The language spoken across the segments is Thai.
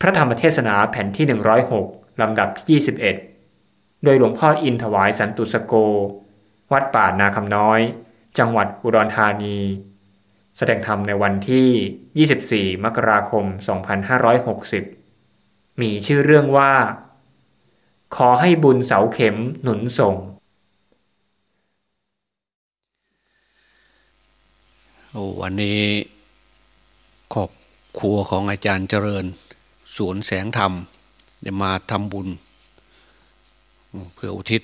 พระธรรมเทศนาแผ่นที่ 106 ลำดับที่21 โดยหลวงพ่ออินถวายสันตุสโก วัดป่านาคำน้อย จังหวัดอุดรธานี แสดงธรรมในวันที่ 24 มกราคม 2560 มีชื่อเรื่องว่า ขอให้บุญเสาเข็มหนุนส่งวันนี้ครอบครัวของอาจารย์เจริญ สวนแสงธรรมได้มาทำบุญ เพื่ออุทิศ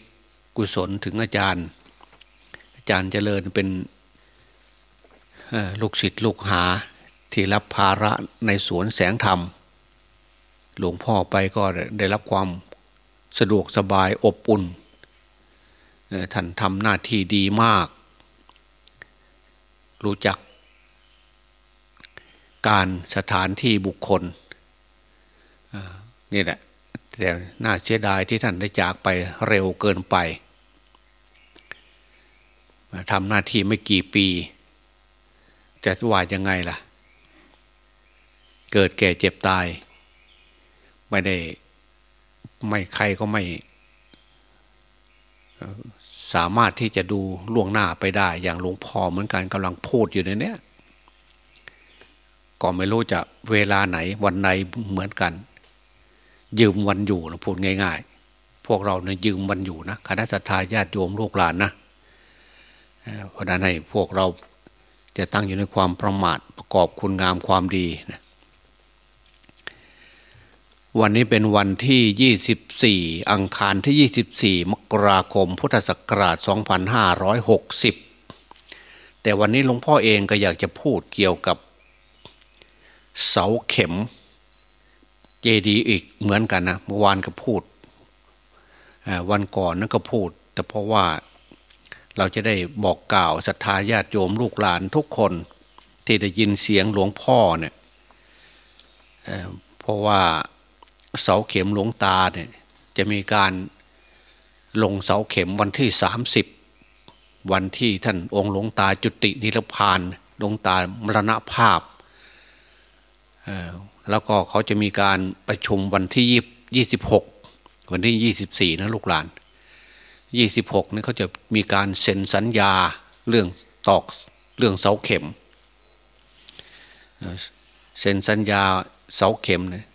กุศลถึงอาจารย์ อาจารย์เจริญเป็นลูกศิษย์ลูกหาที่รับภาระในสวนแสงธรรม หลวงพ่อไปก็ได้รับความสะดวกสบายอบอุ่นท่านทำหน้าที่ดีมาก รู้จักการสถานที่บุคคล นี่แหละแต่น่าเสียดายที่ท่านได้จากไปเร็วเกินไปทำหน้าที่ไม่กี่ปีจะว่ายังไงล่ะ เกิดแก่เจ็บตาย ไม่ได้ไม่ใครก็ไม่ สามารถที่จะดูล่วงหน้าไปได้ อย่างหลวงพ่อเหมือนกันกำลังพูดอยู่ในนี้ก็ไม่รู้จะเวลาไหนวันไหนเหมือนกัน ยืมวันอยู่นะพูดง่าย ๆ พวกเราเนี่ยยืมวันอยู่นะคณะสัตยาญาติโยมลูกหลานนะเพราะนั้นให้พวกเราจะตั้งอยู่ในความประมาทประกอบคุณงามความดีนะวันนี้เป็นวันที่ 24 อังคารที่ 24 มกราคม พุทธศักราช 2560 แต่วันนี้หลวงพ่อเองก็อยากจะพูดเกี่ยวกับเสาเข็ม เจดีอีกเหมือนกันนะเมื่อวานก็พูดวันก่อนนั้นก็พูด แต่เพราะว่าเราจะได้บอกกล่าวศรัทธาญาติโยมลูกหลานทุกคนที่ได้ยินเสียงหลวงพ่อเนี่ยเพราะว่าเสาเข็มหลวงตาเนี่ยจะมีการลงเสาเข็มวันที่สามสิบวันที่ท่านองค์หลวงตาจุตินิรพานหลวงตามรณภาพ แล้วก็เขาจะมีการประชุมวันที่ยี่ยี่สิบหกวันที่ยี่สิบสี่นะลูกหลานยี่สิบหกนี่เขาจะมีการเซ็นสัญญาเรื่องตอกเรื่องเสาเข็มเซ็นสัญญาเสาเข็มเนี่ย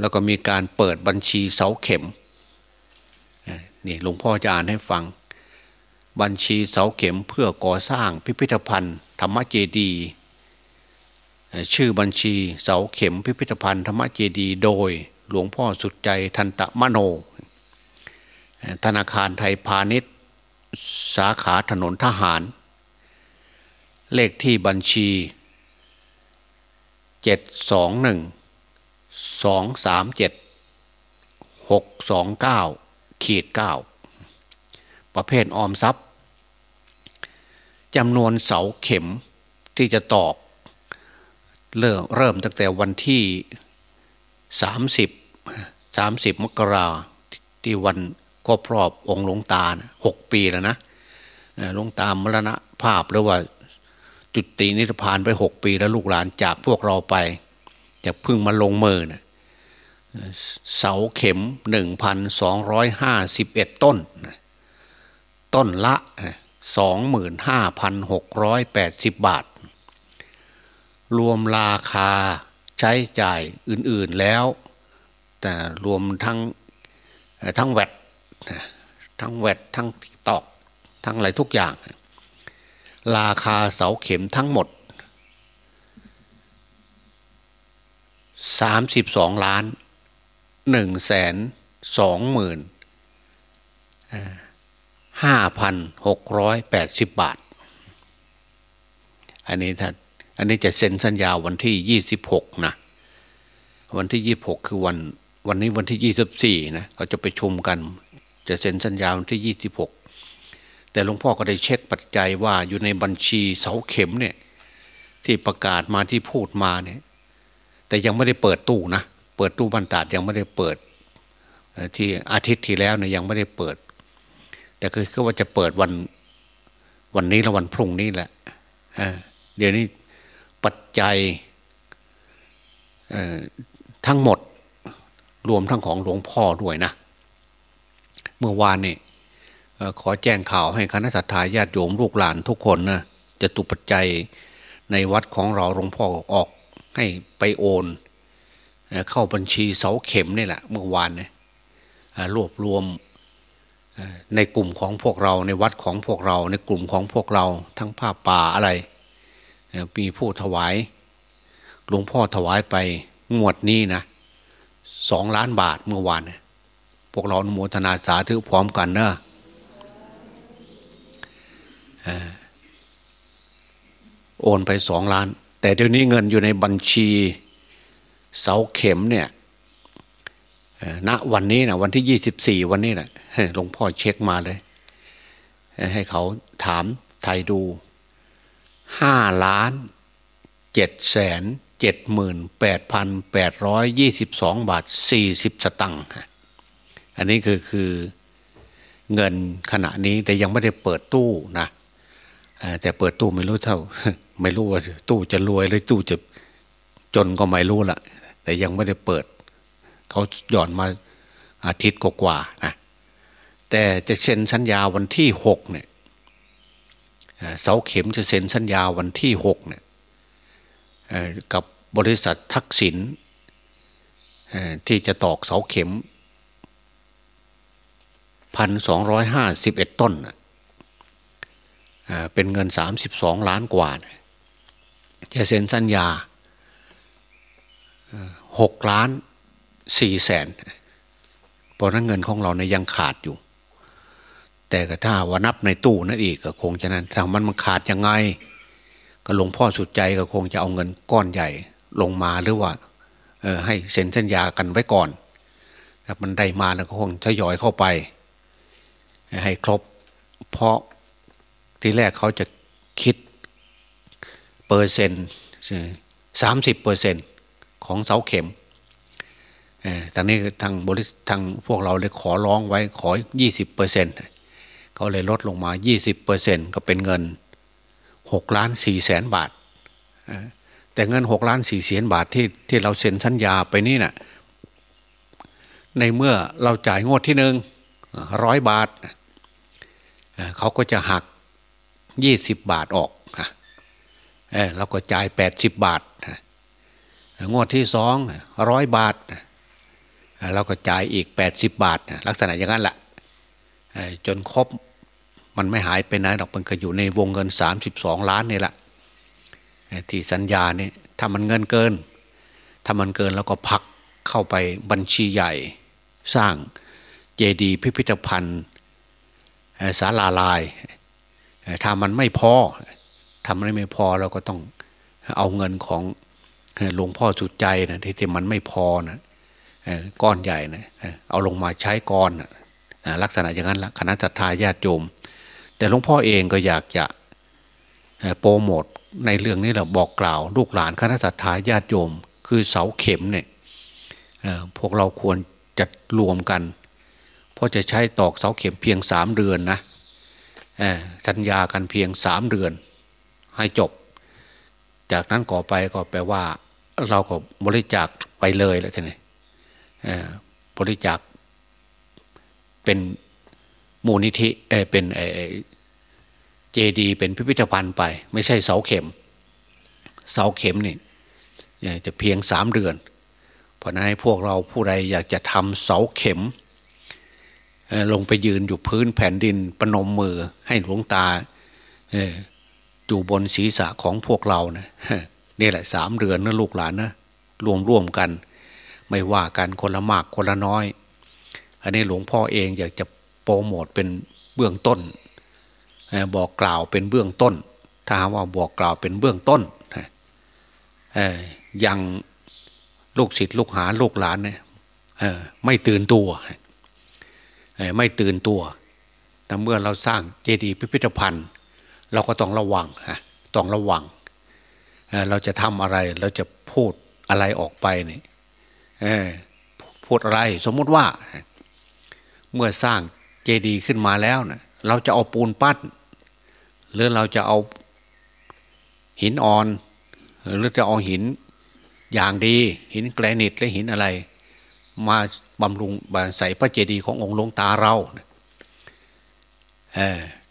แล้วก็มีการเปิดบัญชีเสาเข็มนี่หลวงพ่อจะอ่านให้ฟัง บัญชีเสาเข็มเพื่อก่อสร้างพิพิธภัณฑ์ ธรรมเจดีย์ ชื่อบัญชีเสาเข็มพิพิธภัณฑ์ธรรมเจดี โดยหลวงพ่อสุดใจทันตะมโน ธนาคารไทยพาณิชย์ สาขาถนนทหาร เลขที่บัญชีเจ็ดสองหนึ่งสองสามเจ็ดหกสองเก้าขีดเก้าประเภทออมทรัพย์จำนวนเสาเข็มที่จะตอก เริ่มเริ่มตั้งแต่วันที่สามสิบสามสิบมกราที่วันก็พรอบองค์หลวงตาหกปีแล้วนะหลวงตามรณะภาพหรือว่าจุดตีนิพพานไปหกปีแล้วลูกหลานจากพวกเราไปจะพึ่งมาลงมือนะเสาเข็มหนึ่งพันสองร้อยห้าสิบเอ็ดต้น ต้นละสองหมื่นห้าพันหกร้อยแปดสิบบาท รวมราคาใช้จ่ายอื่นๆแล้ว แต่รวมทั้งทั้งแวดทั้งแวดทั้งตอกทั้งอะไรทุกอย่าง ราคาเสาเข็มทั้งหมดสามสิบสองล้านหนึ่งแสนสองหมื่นห้าพันหกร้อยแปดสิบบาท อันนี้ท่า อันนี้จะเซ็นสัญญาวันที่ยี่สิบหกนะวันที่ยี่บหกคือวันวันนี้วันที่ยี่สิบสี่นะเขาจะไปชุมกัน จะเซ็นสัญญาวันที่ยี่สิบหกแต่หลวงพ่อก็ได้เช็คปัจจัยว่าอยู่ในบัญชีเสาเข็มเนี่ยที่ประกาศมาที่พูดมาเนี่ย แต่ยังไม่ได้เปิดตู้นะเปิดตู้บรรดาดยังไม่ได้เปิด ที่อาทิตย์ที่แล้วเนี่ยยังไม่ได้เปิด แต่คือคือว่าจะเปิดวันวันนี้และวันพรุ่งนี้แหละเดี๋ยวนี้ ปัจจัยทั้งหมดรวมทั้งของหลวงพ่อด้วยนะ เมื่อวานนี่ขอแจ้งข่าวให้คณะสัตยาญาติโยมลูกหลานทุกคนนะจะตุปัจจัยในวัดของเราหลวงพ่อออกให้ไปโอน เข้าบัญชีเสาเข็มนี่แหละ เมื่อวานเนี่ยรวบรวมในกลุ่มของพวกเราในวัดของพวกเราในกลุ่มของพวกเราทั้งผ้าป่าอะไร มีผู้ถวายหลวงพ่อถวายไปงวดนี้นะสองล้านบาทเมื่อวานพวกเราโมทนาสาธุพร้อมกันเนอะโอนไปสองล้าน แต่เดี๋ยวนี้เงินอยู่ในบัญชีเสาเข็มเนี่ยณวันนี้นะวันที่ยี่สิบสี่วันนี้แหละหลวงพ่อเช็คมาเลย ให้เขาถามไทยดู ห้าล้านเจ็ดแสนเจ็ดหมื่นแปดพันแปดร้อยยี่สิบสองบาทสี่สิบสตังค์อันนี้คือคือเงินขณะนี้แต่ยังไม่ได้เปิดตู้นะแต่เปิดตู้ไม่รู้เท่า ไม่รู้ว่าตู้จะรวยหรือตู้จะจนก็ไม่รู้ละแต่ยังไม่ได้เปิด เขาหย่อนมาอาทิตย์กว่าๆนะแต่จะเซ็นสัญญาวันที่หกเนี่ย เสาเข็มจะเซ็นสัญญาวันที่หกเนี่ยกับบริษัททักษิณที่จะตอกเสาเข็มพันสองร้อยห้าสิบเอ็ดต้นเป็นเงินสามสิบสองล้านกว่า จะเซ็นสัญญาหกล้านสี่แสนเพราะนั้นเงินของเราในยังขาดอยู่ แต่ถ้าว่านับในตู้นั่นอีกก็คงจะนั้นทางมันมันขาดยังไง ก็หลวงพ่อสุดใจก็คงจะเอาเงินก้อนใหญ่ลงมาหรือว่าให้เซ็นสัญญากันไว้ก่อนถ้ามันได้มาแล้วก็คงทยอยเข้าไป ให้ครบ เพราะที่แรกเขาจะคิดเปอร์เซ็นต์สามสิบเปอร์เซ็นต์ของเสาเข็มทางนี้ทางบริษัททางพวกเราเลยขอร้องไว้ขอยี่สิบเปอร์เซ็นต์ เขาเลยลดลงมายี่สิบเปอร์เซ็นต์ก็เป็นเงินหกล้านสี่แสนบาท แต่เงินหกล้านสี่แสนบาทที่ที่เราเซ็นสัญญาไปนี่นะ่ะในเมื่อเราจ่ายงวดที่หนึ่งร้อยบาท เขาก็จะหักยี่สิบบาทออกเราก็จ่ายแปดสิบบาท งวดที่สองร้อยบาท เราก็จ่ายอีกแปดสิบบาท ลักษณะอย่างนั้นแหละจนครบ มันไม่หายไปไหนหรอกมันก็อยู่ในวงเงินสามสิบสองล้านนี่แหละที่สัญญาเนี่ยถ้ามันเงินเกิน ถ้ามันเกินแล้วก็พักเข้าไปบัญชีใหญ่ สร้างเจดีย์พิพิธภัณฑ์ศาลาลาย ถ้ามันไม่พอทำได้ไม่พอเราก็ต้องเอาเงินของหลวงพ่อสุดใจนะที่ที่มันไม่พอนะก้อนใหญ่นะเอาลงมาใช้ก้อนนะลักษณะอย่างนั้นละคณะจัตตาญาติโยม แต่หลวงพ่อเองก็อยากจะโปรโมทในเรื่องนี้เราบอกกล่าว ลูกหลานคณะสัตยาญาติโยม คือเสาเข็มเนี่ยพวกเราควรจัดรวมกัน เพราะจะใช้ตอกเสาเข็มเพียงสามเดือนนะสัญญากันเพียงสามเดือน ให้จบ จากนั้นก่อไปก็แปลว่า เราก็บริจาคไปเลยแล้วทีนี้บริจาคเป็น มูลนิธิเอเป็นเอเจดีเป็นพิพิธภัณฑ์ไป ไม่ใช่เสาเข็ม เสาเข็มนี่จะเพียงสามเดือน เพราะนั้นให้พวกเราผู้ใดอยากจะทำเสาเข็มลงไปยืนอยู่พื้นแผ่นดินประนมมือให้หลวงตาอยู่บนศีรษะของพวกเรานะนี่แหละสามเดือนนะลูกหลานนะรวมร่วมกัน ไม่ว่ากันคนละมากคนละน้อย อันนี้หลวงพ่อเองอยากจะ รโมทเป็นเบื้องต้น บอกกล่าวเป็นเบื้องต้น ถ้าว่าบอกกล่าวเป็นเบื้องต้นยังลูกศิษย์ลูกหาลูกหลานเนี่ยไม่ตื่นตัวไม่ตื่นตัว แต่เมื่อเราสร้างเจดีย์พิพิธภัณฑ์ เราก็ต้องระวังฮะต้องระวังเราจะทำอะไรเราจะพูดอะไรออกไปเนี่ยพูดอะไรสมมติว่า เมื่อสร้าง เจดีย์ขึ้นมาแล้วนะเราจะเอาปูนปั้น หรือเราจะเอาหินอ่อน หรือจะเอาหินอย่างดี หินแกรนิตและหินอะไร มาบำรุงใส่พระเจดีย์ขององค์หลวงตาเรา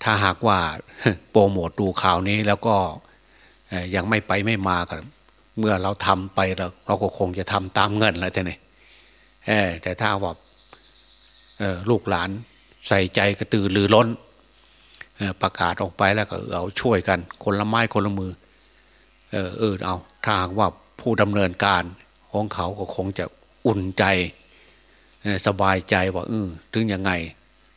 ถ้าหากว่าโปรโมทดูข่าวนี้แล้วก็ยังไม่ไปไม่มากันเมื่อเราทำไปเราเราก็คงจะทำตามเงินแล้วท่นี่แต่ถ้าว่าลูกหลาน ใส่ใจกระตือรือร้นประกาศออกไปแล้วก็เอาช่วยกัน คนละไม้คนละมือ เออเออเอาถ้าหากว่าผู้ดำเนินการของเขาก็คงจะอุ่นใจสบายใจว่าเออถึงยังไง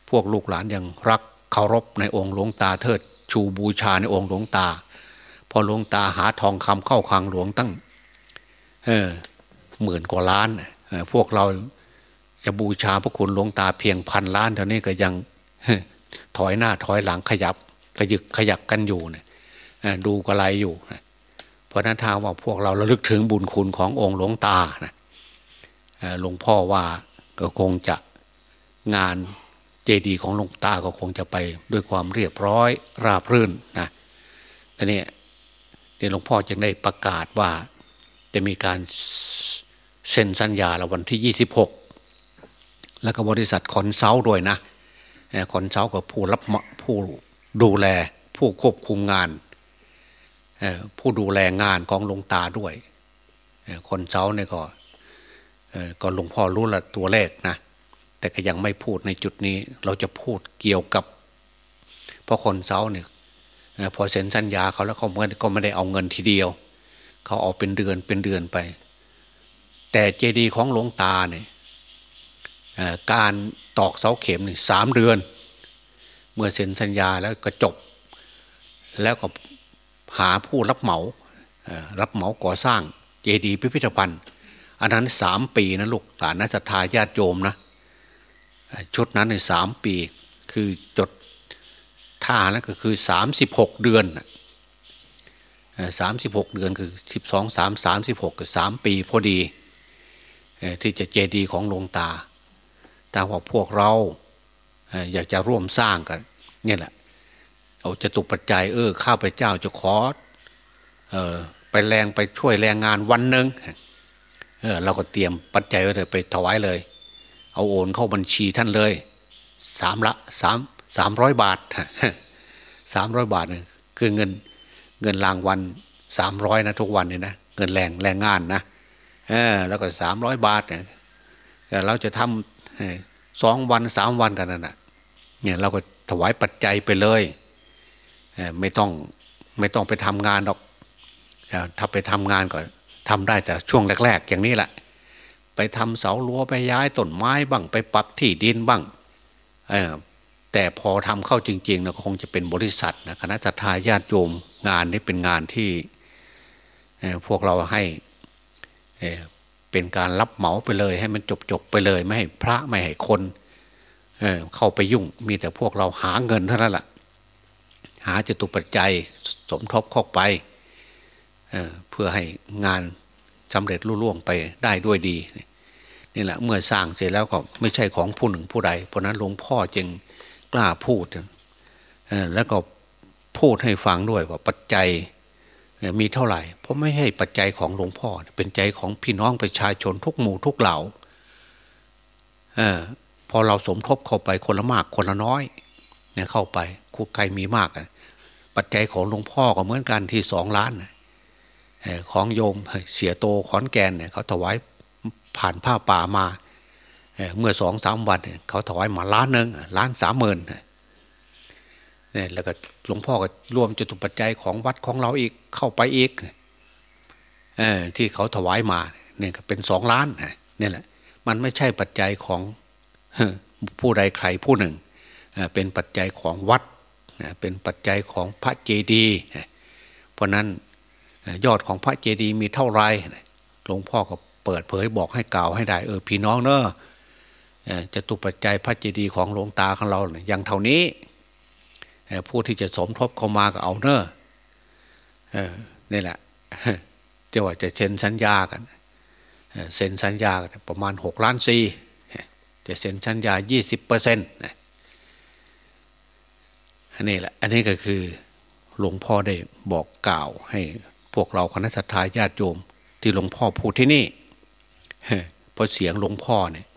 พวกลูกหลานยังรักเคารพในองค์หลวงตาเทิด ชูบูชาในองค์หลวงตา พอหลวงตาหาทองคำเข้าคลังหลวงตั้งเออหมื่นกว่าล้านพวกเรา จะบูชาพระคุณหลวงตาเพียงพันล้านเท่านี้ก็ยังถอยหน้าถอยหลังขยับขยึกขยักกันอยู่เนี่ยดูกระไรอยู่นะเพราะนั้นถ้าว่าพวกเราระลึกถึงบุญคุณขององค์หลวงตานะหลวงพ่อว่าก็คงจะงานเจดีย์ของหลวงตาก็คงจะไปด้วยความเรียบร้อยราบรื่นนะแต่เนี่ยเดี๋ยวหลวงพ่อจึงได้ประกาศว่าจะมีการเซ็นสัญญาละวันที่ยี่สิบหก แล้วก็บริษัท consult ด้วยนะ consult กับผู้รับผู้ดูแลผู้ควบคุมงาน ผู้ดูแลงานของหลวงตาด้วยคอนเซิลเนี่ยก็ก็หลวงพ่อรู้ละตัวเลขนะแต่ก็ยังไม่พูดในจุดนี้ เราจะพูดเกี่ยวกับเพราะคนเซาเนี่ยพอเซ็นสัญญาเขาแล้วเขาก็ไม่ได้เอาเงินทีเดียว เขาเอาเป็นเดือนเป็นเดือนไป แต่เจดีย์ของหลวงตาเนี่ย การตอกเสาเข็มนี่สามเดือน เมื่อเซ็นสัญญาแล้วก็จบ แล้วก็หาผู้รับเหมารับเหมาก่อสร้างเจดีย์พิพิธภัณฑ์ อันนั้นสามปีนะลูกหลานนักศรัทธาญาติโยมนะชุดนั้นในสามปี คือจดท่าแล้วก็คือสามสิบหกเดือนสามสิบหกเดือนคือสิบสองสามสามสิบหกกับสามปีพอดีที่จะเจดีของหลวงตา แต่ว่าพวกเราอยากจะร่วมสร้างกันเนี่ยแหละเอาจะตุปัจจัยเออข้าพเจ้าจะขอออไปแรงไปช่วยแรงงานวันหนึ่งเออเราก็เตรียมปัจจัยไว้เลยไปถวายเลย เอาโอนเข้าบัญชีท่านเลยสามละสามสามร้อยบาทสามร้อยบาทนี่ยคือเงินเงินรางวัลสามร้อยนะทุกวันเนี่ยนะเงินแรงแรงงานนะเออแล้วก็สามร้อยบาทเนี่ยเราจะทำ สองวันสามวันกันนั่นแหะเนี่ยเราก็ถวายปัจจัยไปเลยไม่ต้องไม่ต้องไปทำงานหรอกถ้าไปทำงานก็ทำได้แต่ช่วงแรก ๆ อย่างนี้แหละ ไปทำเสาลัวไปย้ายต้นไม้บ้างไปปรับที่ดินบ้างแต่พอทำเข้าจริงๆนะคงจะเป็นบริษัทนะคณะทาญาติโยมงานนี้เป็นงานที่พวกเราให้ เป็นการรับเหมาไปเลย ให้มันจบๆไปเลย ไม่ให้พระไม่ให้คนเเข้าไปยุ่ง มีแต่พวกเราหาเงินเท่านั้นแหละหาจตุปัจจัยสมทบเข้าไปเเพื่อให้งานสำเร็จรุ่ล่วงไปได้ด้วยดีนี่แหละเมื่อสร้างเสร็จแล้วก็ไม่ใช่ของผู้หนึ่งผู้ใด เพราะนั้นหลวงพ่อจึงกล้าพูดแล้วก็พูดให้ฟังด้วยว่าปัจจัย มีเท่าไหร่ เพราะไม่ใช่ปัจจัยของหลวงพ่อ เป็นใจของพี่น้องประชาชนทุกหมู่ทุกเหล่าอพอเราสมทบเข้าไปคนละมากคนละน้อยเนี่ยเข้าไปคุกใครมีมาก ปัจจัยของหลวงพ่อก็เหมือนกันที่สองล้านของโยมเสียโตขอนแกนเนี่ยเขาถวายผ่านผ้าป่ามาเมื่อสองสามวันเขาถวายมาล้านหนึ่งล้านสามหมื่น เนี่ยแล้วก็หลวงพ่อก็รวมจตุปัจจัยของวัดของเราอีกเข้าไปอีกที่เขาถวายมาเนี่ยก็เป็นสองล้านเนี่ยแหละ มันไม่ใช่ปัจจัยของผู้ใดใครผู้หนึ่ง เป็นปัจจัยของวัดเป็นปัจจัยของพระเจดีย์เพราะนั้นยอดของพระเจดีย์มีเท่าไรหลวงพ่อก็เปิดเผยบอกให้กล่าวให้ได้เออพี่น้องเนอะจะตุปัจจัยพระเจดีย์ของหลวงตาของเราเนี่ยยังเท่านี้ ผู้ที่จะสมทบเข้ามาก็เอาเนอะนี่แหละจะว่าจะเซ็นสัญญากันเซ็นสัญญาประมาณหกล้านสี่จะเซ็นสัญญายี่สิบเปอร์เซ็นต์อันนี้แหละ อันนี้ก็คือหลวงพ่อได้บอกกล่าวให้พวกเราคณะสัตยาญาติโยม ที่หลวงพ่อพูดที่นี่พอเสียงหลวงพ่อเนี่ย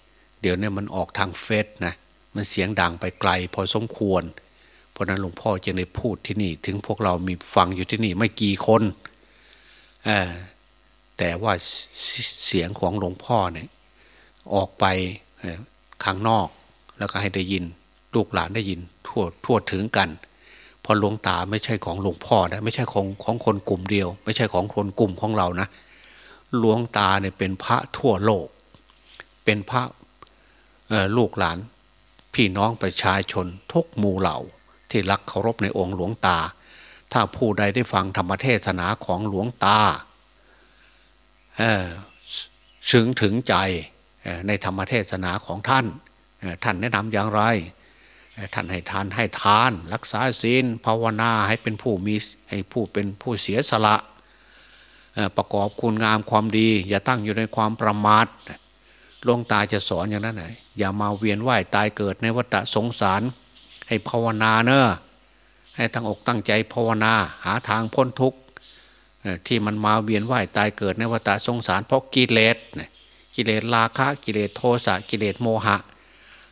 เดี๋ยวนี้มันออกทางเฟซนะ มันเสียงดังไปไกล พอสมควร เพราะนั้นหลวงพ่อจึงได้พูดที่นี่ ถึงพวกเรามีฟังอยู่ที่นี่ไม่กี่คนแต่ว่าเสียงของหลวงพ่อเนี่ยออกไปข้างนอก แล้วก็ให้ได้ยินลูกหลานได้ยินทั่วทั่วถึงกันพอหลวงตาไม่ใช่ของหลวงพ่อนะไม่ใช่ของของคนกลุ่มเดียว ไม่ใช่ของคนกลุ่มของเรานะหลวงตาเนี่ยเป็นพระทั่วโลก เป็นพระลูกหลาน พี่น้องประชาชนทุกหมู่เหล่า ที่รักเคารพในองค์หลวงตา ถ้าผู้ใดได้ฟังธรรมเทศนาของหลวงตาซึ้งถึงใจในธรรมเทศนาของท่าน ท่านแนะนำอย่างไร ท่านให้ทานให้ทาน รักษาศีลภาวนาให้เป็นผู้มีให้ผู้เป็นผู้เสียสละประกอบคุณงามความดี อย่าตั้งอยู่ในความประมาทลวงตาจะสอนอย่างนั้นไหนอย่ามาเวียนว่ายตายเกิดในวัฏสงสาร ให้ภาวนาเนอะให้ตั้งอกตั้งใจภาวนา หาทางพ้นทุกข์ที่มันมาเวียนว่ายตายเกิดในวัฏสงสารเพราะกิเลสกิเลสราคะกิเลสโทสะกิเลสโมหะ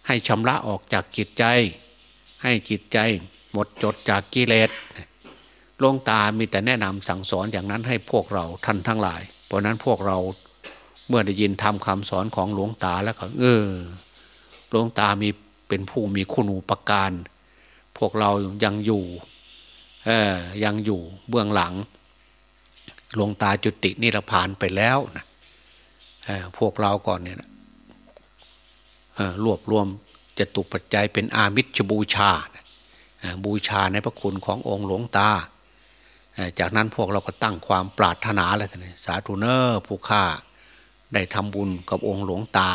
ให้ชำระออกจากจิตใจ ให้จิตใจหมดจดจากกิเลสหลวงตามีแต่แนะนำสั่งสอนอย่างนั้นให้พวกเราท่านทั้งหลาย เพราะนั้นพวกเราเมื่อได้ยินทำคำสอนของหลวงตาแล้วก็เออหลวงตามี เป็นผู้มีคุณูปการ พวกเรายังอยู่เออยังอยู่เบื้องหลังหลวงตาจุตินิรพานไปแล้วนะพวกเราก่อนเนี่ยรวบรวมจะตุปัจจัยเป็นอามิชบูชา บูชาในพระคุณขององค์หลวงตา จากนั้นพวกเราก็ตั้งความปรารถนาแล้วท่านสาธุเนอร์ผู้ฆ่าได้ทำบุญกับองค์หลวงตา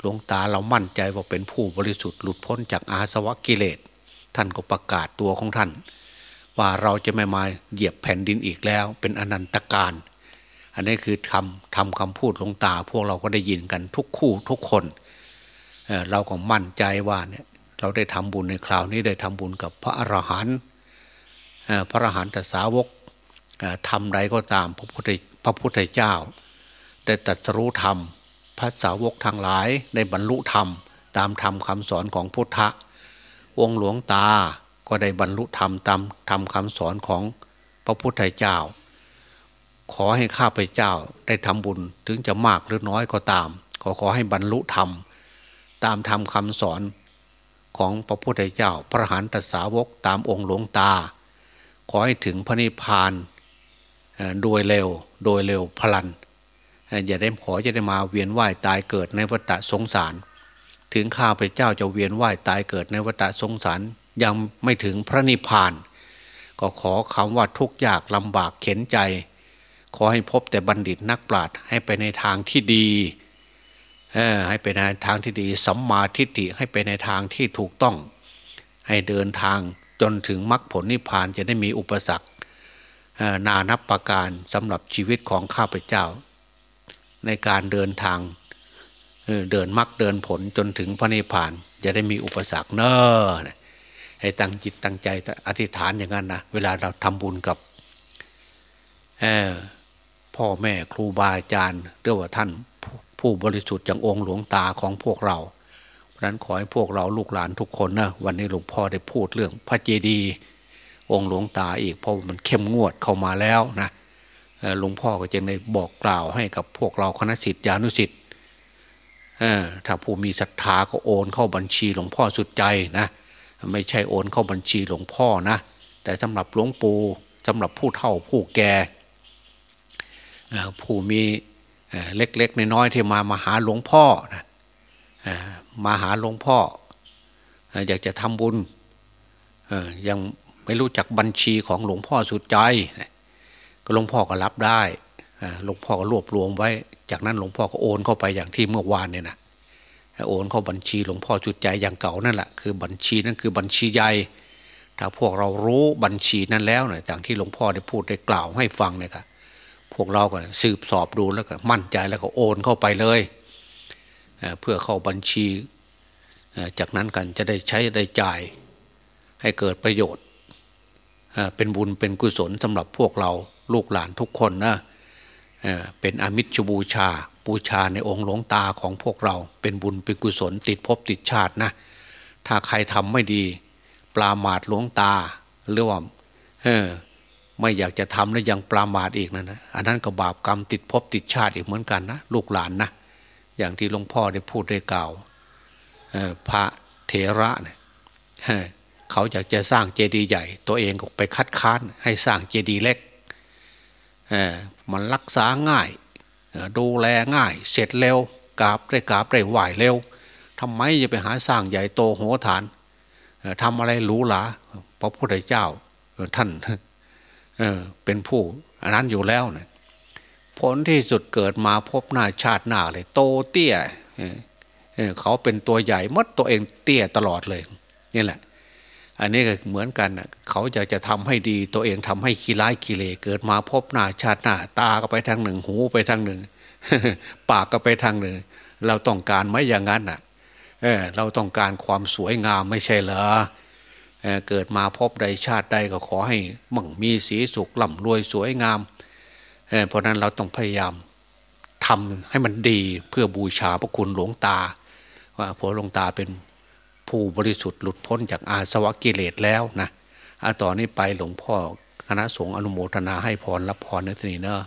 หลวงตาเรามั่นใจว่าเป็นผู้บริสุทธิ์หลุดพ้นจากอาสวะกิเลส ท่านก็ประกาศตัวของท่าน ว่าเราจะไม่มาเหยียบแผ่นดินอีกแล้ว เป็นอนันตการ อันนี้คือทำทำคำพูดหลวงตา พวกเราก็ได้ยินกันทุกคู่ทุกคนเเราก็มั่นใจว่าเนี่ยเราได้ทำบุญในคราวนี้ได้ทำบุญกับพระอรหันต์พระอรหันตสาวกทำใดก็ตามพระพุทธพระพุทธเจ้า ได้ตัดรู้ธรรม พระสาวกทางหลายได้บรรลุธรรม ตามธรรมคำสอนของพุทธะ องหลวงตาก็ได้บรรลุธรรมตามธรรมคำสอนของพระพุทธเจ้า ขอให้ข้าพเจ้าได้ทำบุญถึงจะมากหรือน้อยก็ตาม ขอขอให้บรรลุธรรม ตามธรรมคำสอนของพระพุทธเจ้า พระหันตสาวกตามองค์หลวงตา ขอให้ถึงพระนิพพานโดยเร็วโดยเร็วพลัน อย่าได้ขอจะได้มาเวียนว่ายตายเกิดในวัฏสงสาร ถึงข้าพเจ้าจะเวียนว่ายตายเกิดในวัฏสงสารยังไม่ถึงพระนิพพาน ก็ขอคำว่าทุกข์ยากลำบากเข็นใจ ขอให้พบแต่บัณฑิตนักปราชญ์ให้ไปในทางที่ดีให้ไปในทางที่ดีสัมมาทิฏฐิให้ไปในทางที่ถูกต้อง ให้เดินทางจนถึงมรรคผลนิพพานจะได้มีอุปสรรคนานับประการสำหรับชีวิตของข้าพเจ้า ในการเดินทางเดินมรรคเดินผลจนถึงพระนิพพานจะได้มีอุปสรรคเนอะให้ตั้งจิตตั้งใจอธิษฐานอย่างนั้นนะเวลาเราทำบุญกับพ่อแม่ครูบาอาจารย์เรียกว่าท่านผู้บริสุทธิ์อย่างองค์หลวงตาของพวกเราเพราะนั้นขอให้พวกเราลูกหลานทุกคนนะวันนี้หลวงพ่อได้พูดเรื่องพระเจดีย์องค์หลวงตาอีกเพราะมันเข้มงวดเข้ามาแล้วนะ หลวงพ่อก็จะได้บอกกล่าวให้กับพวกเราคณะสิทธิานุสิทธิ์ถ้าผู้มีศรัทธาก็โอนเข้าบัญชีหลวงพ่อสุดใจนะไม่ใช่โอนเข้าบัญชีหลวงพ่อนะ แต่สำหรับหลวงปู่สำหรับผู้เฒ่าผู้แก่ผู้มีเล็กๆน้อยๆที่มามาหาหลวงพ่อนะมาหาหลวงพ่อ อยากจะทำบุญยังไม่รู้จักบัญชีของหลวงพ่อสุดใจ หลวงพ่อก็รับได้หลวงพ่อก็รวบรวมไว้ จากนั้นหลวงพ่อก็โอนเข้าไปอย่างที่เมื่อวานเนี่ยนะโอนเข้าบัญชีหลวงพ่อจุดใจอย่างเก่านั่นแหละคือบัญชีนั่นคือบัญชีใหญ่ถ้าพวกเรารู้บัญชีนั้นแล้วเนี่ยอย่างที่หลวงพ่อได้พูดได้กล่าวให้ฟังเนี่ยครับพวกเราก็สืบสอบดูแล้วก็มั่นใจแล้วก็โอนเข้าไปเลยเพื่อเข้าบัญชี จากนั้นกันจะได้ใช้ได้จ่าย ให้เกิดประโยชน์เป็นบุญเป็นกุศลสำหรับพวกเรา ลูกหลานทุกคนนะเเป็นอมิตรบูชา บูชาในองค์หลวงตาของพวกเรา เป็นบุญเป็นกุศลติดภพติดชาตินะ ถ้าใครทำไม่ดี ปลามาดหลวงตาหรือว่าไม่อยากจะทำแล้วยังปลามาดอีกนะนะอันนั้นก็บาปกรรมติดภพติดชาติอีกเหมือนกันนะลูกหลานนะอย่างที่หลวงพ่อได้พูดได้กล่าวพระเถระเนี่ยเขาอยากจะสร้างเจดีย์ใหญ่ ตัวเองก็ไปคัดค้านให้สร้างเจดีย์เล็ก มันรักษาง่าย ดูแลง่าย เสร็จเร็วกราบได้กราบได้ไหวเร็วทำไมจะไปหาสร้างใหญ่โตโหฐานทำอะไรหรูหราพระพุทธเจ้าท่านเป็นผู้อันนั้นอยู่แล้วนะผลที่สุดเกิดมาพบหน้าชาติหน้าเลย โตเตี้ยเขาเป็นตัวใหญ่มดตัวเองเตี้ยตลอดเลยนี่แหละ อันนี้ก็เหมือนกันเขาอยากจะทำให้ดี ตัวเองทำให้ขี้ร้ายขี้เลเกิดมาพบหน้าชาติหน้า ตาก็ไปทางหนึ่ง หูไปทางหนึ่ง ปากก็ไปทางหนึ่ง เราต้องการไหมอย่างนั้นอะเออเราต้องการความสวยงามไม่ใช่เหรอเเกิดมาพบใดชาติใดก็ขอให้มั่งมีสีสุขล่ำรวยสวยงามเเพราะนั้นเราต้องพยายามทำให้มันดีเพื่อบูชาพระคุณหลวงตา ว่าพระหลวงตาเป็น ผู้บริสุทธิ์หลุดพ้นจากอาสวะกิเลสแล้วนะต่อนนี้ไปหลวงพ่อคณะสงฆ์อนุโมทนาให้พรรับพรในที่นี้เนอะ